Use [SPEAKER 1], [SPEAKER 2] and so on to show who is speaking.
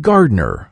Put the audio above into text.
[SPEAKER 1] gardener